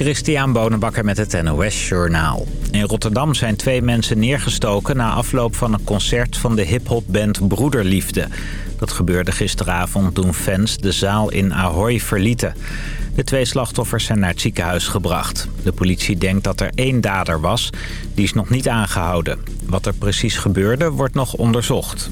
Christian Bonenbakker met het NOS Journaal. In Rotterdam zijn twee mensen neergestoken na afloop van een concert van de hiphopband Broederliefde. Dat gebeurde gisteravond toen fans de zaal in Ahoy verlieten. De twee slachtoffers zijn naar het ziekenhuis gebracht. De politie denkt dat er één dader was. Die is nog niet aangehouden. Wat er precies gebeurde wordt nog onderzocht.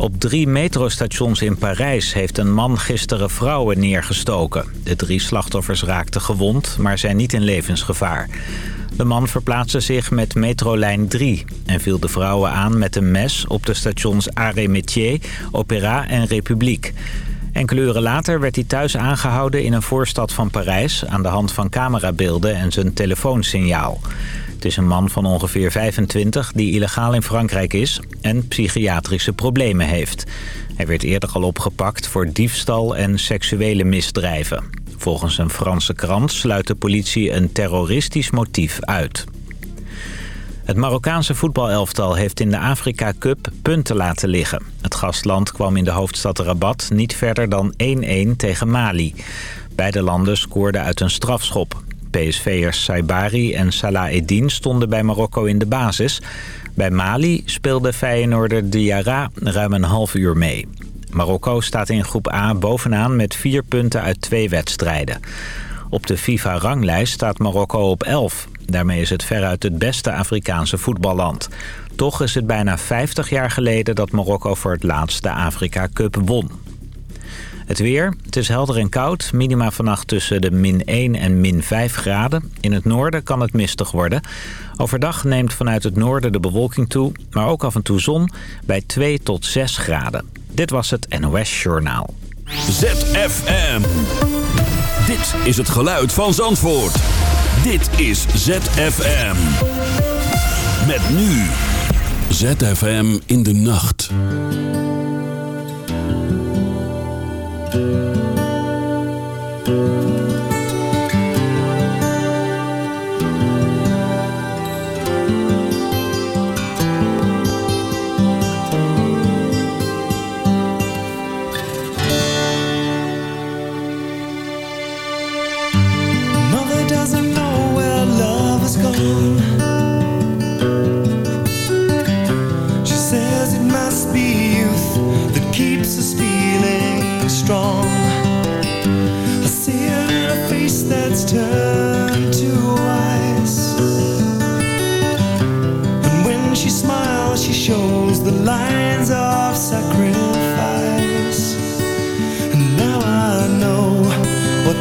Op drie metrostations in Parijs heeft een man gisteren vrouwen neergestoken. De drie slachtoffers raakten gewond, maar zijn niet in levensgevaar. De man verplaatste zich met metrolijn 3 en viel de vrouwen aan met een mes op de stations Arrêt Métier, Opéra en République. Enkele uren later werd hij thuis aangehouden in een voorstad van Parijs... aan de hand van camerabeelden en zijn telefoonsignaal. Het is een man van ongeveer 25 die illegaal in Frankrijk is en psychiatrische problemen heeft. Hij werd eerder al opgepakt voor diefstal en seksuele misdrijven. Volgens een Franse krant sluit de politie een terroristisch motief uit. Het Marokkaanse voetbalelftal heeft in de Afrika Cup punten laten liggen. Het gastland kwam in de hoofdstad Rabat niet verder dan 1-1 tegen Mali. Beide landen scoorden uit een strafschop. PSV'ers Saibari en Salah Eddin stonden bij Marokko in de basis. Bij Mali speelde Feyenoorder Diarra ruim een half uur mee. Marokko staat in groep A bovenaan met vier punten uit twee wedstrijden. Op de FIFA-ranglijst staat Marokko op 11. Daarmee is het veruit het beste Afrikaanse voetballand. Toch is het bijna 50 jaar geleden dat Marokko voor het laatst de Afrika Cup won. Het weer. Het is helder en koud. Minima vannacht tussen de min 1 en min 5 graden. In het noorden kan het mistig worden. Overdag neemt vanuit het noorden de bewolking toe. Maar ook af en toe zon bij 2 tot 6 graden. Dit was het NOS Journaal. ZFM. Dit is het geluid van Zandvoort. Dit is ZFM. Met nu. ZFM in de nacht.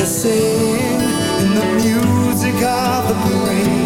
the same in the music of the brain.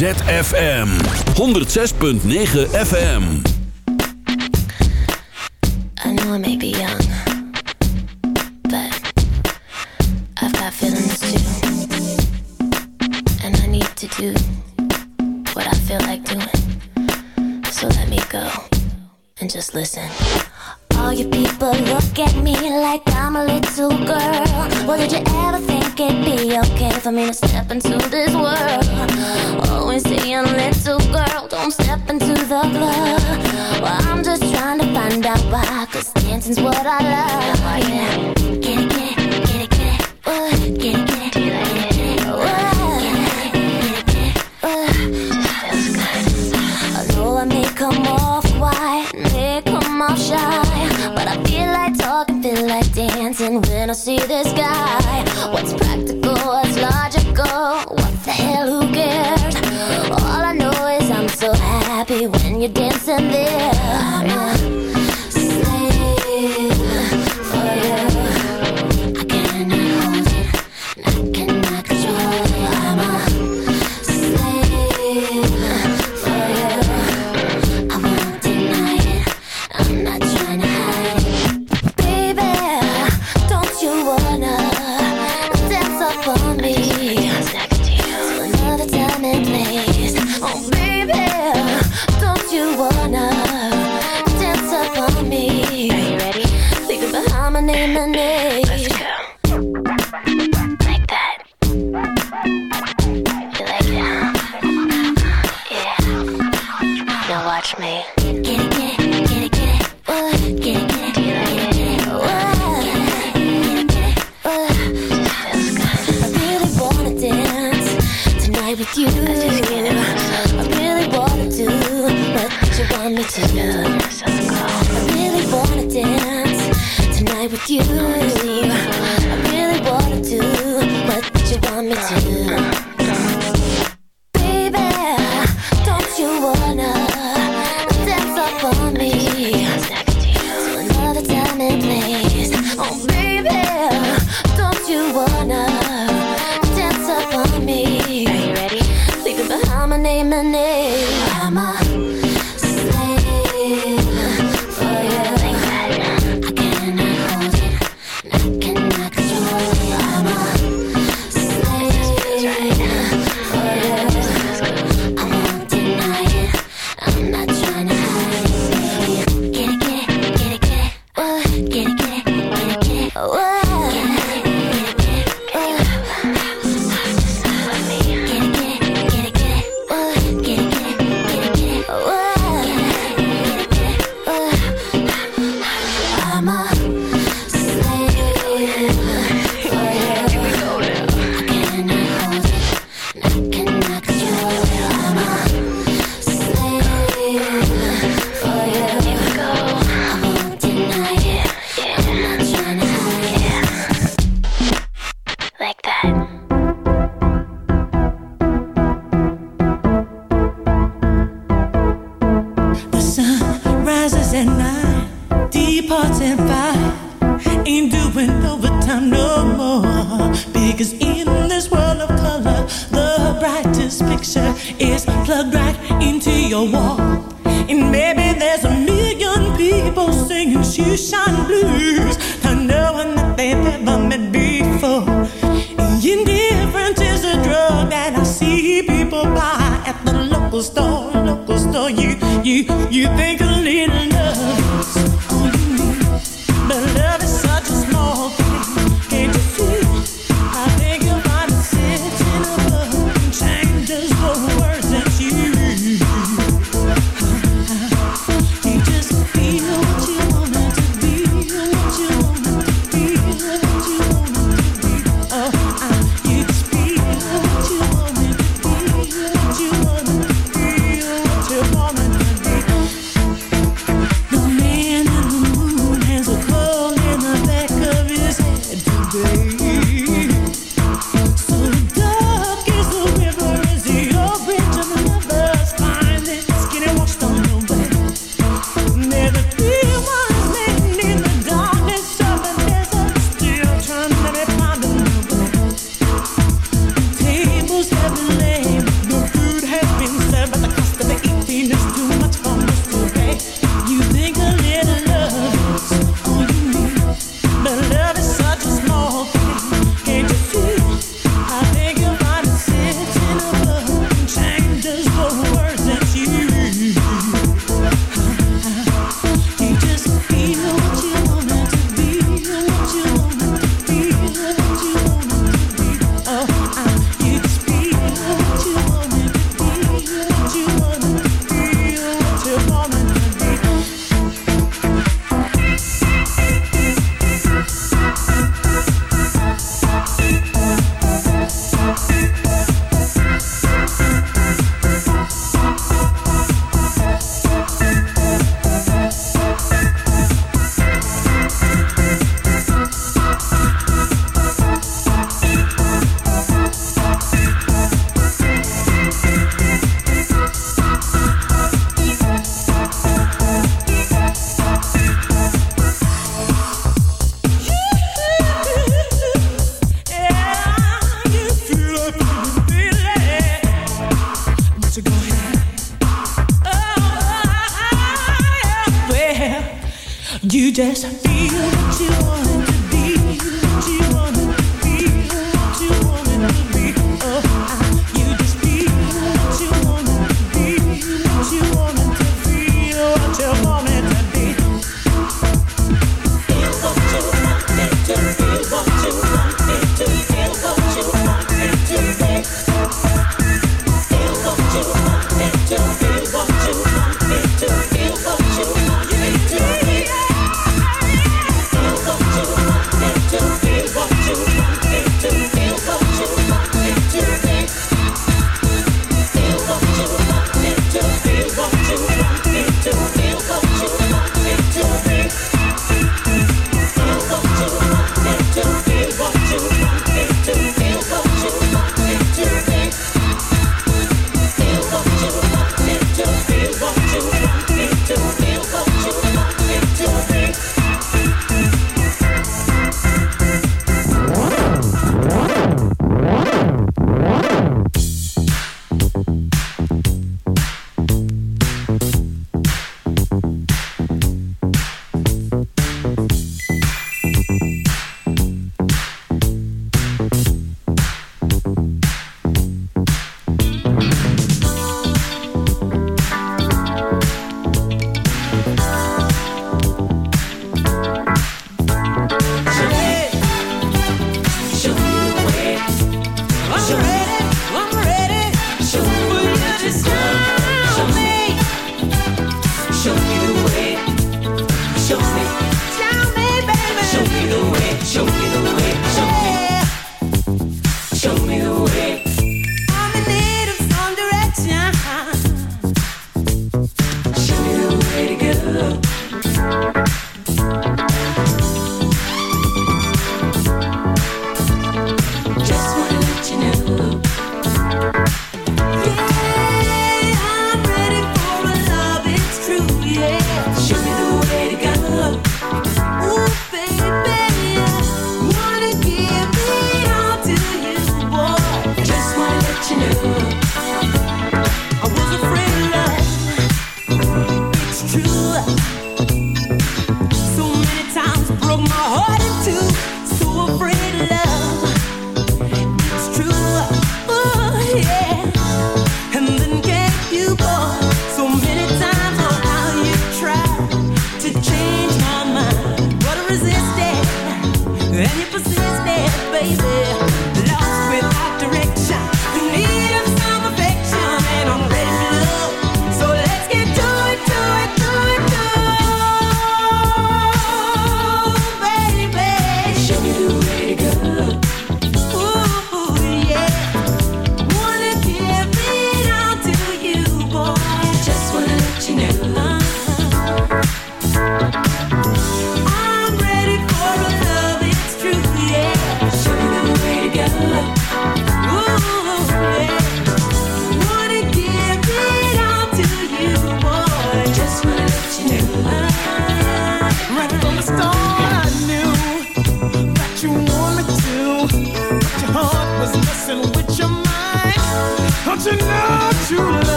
ZFM 106.9 FM. I know I may be young, but I've got feelings too. And I need to do what I feel like doing. So let me go and just listen. All you people look at me like I'm a little girl. Well, did you ever think it'd be okay for me to step into this?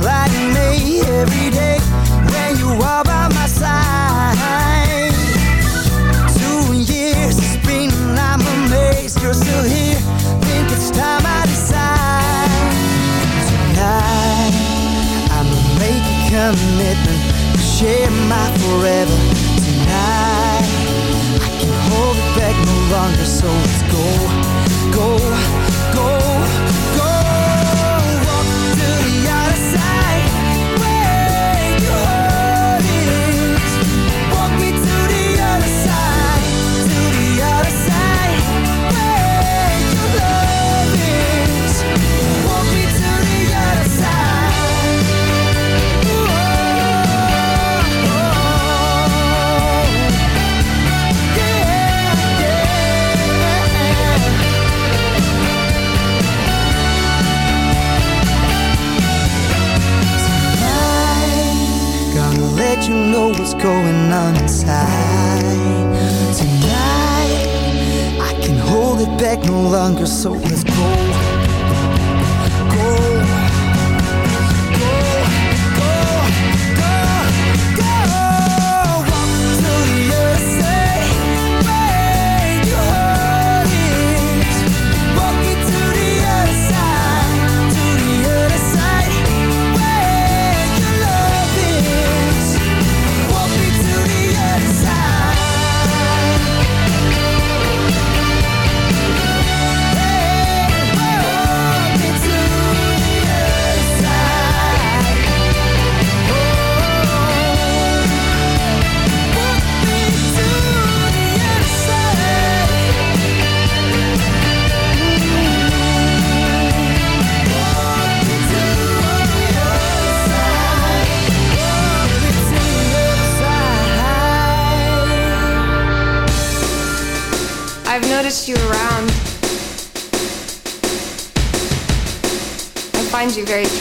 lighting me every day when you are by my side. Two years I'm amazed you're still here. Think it's time I decide. Tonight, I'ma make a commitment to share my forever. Tonight, I can hold it back no longer, so let's go, go.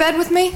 bed with me?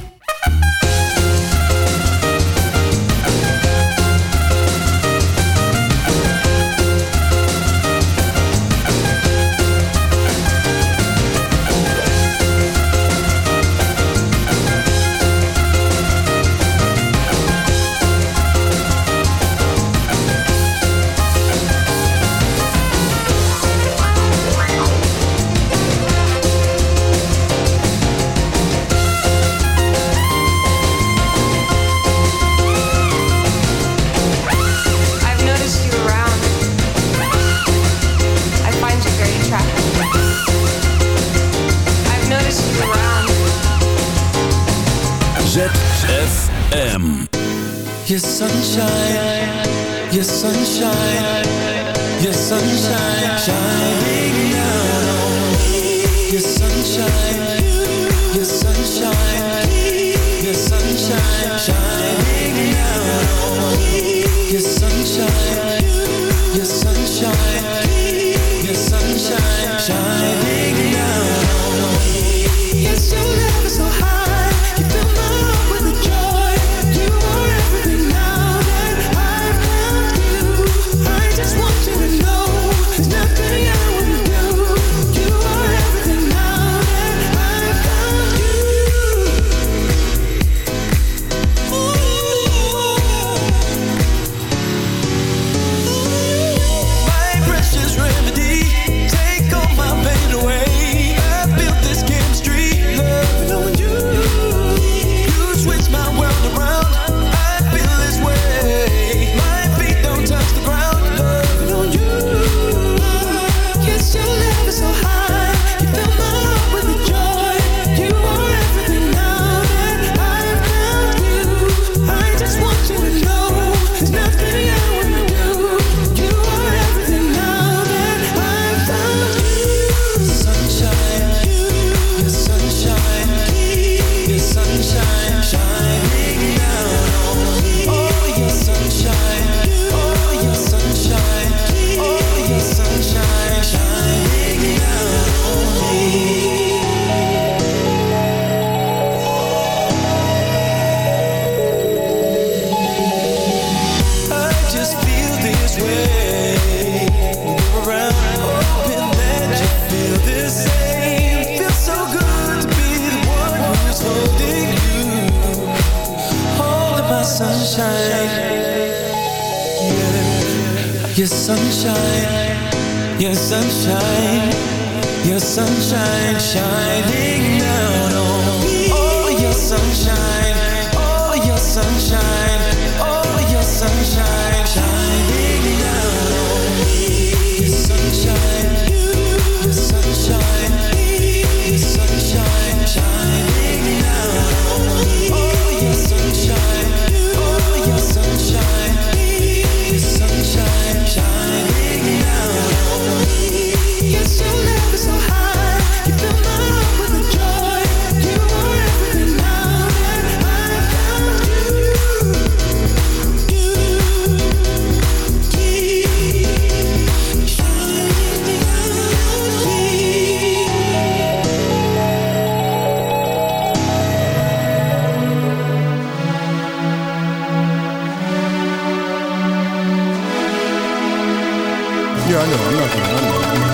sunshine, your sunshine. 怎么办？怎么办？怎么办？怎？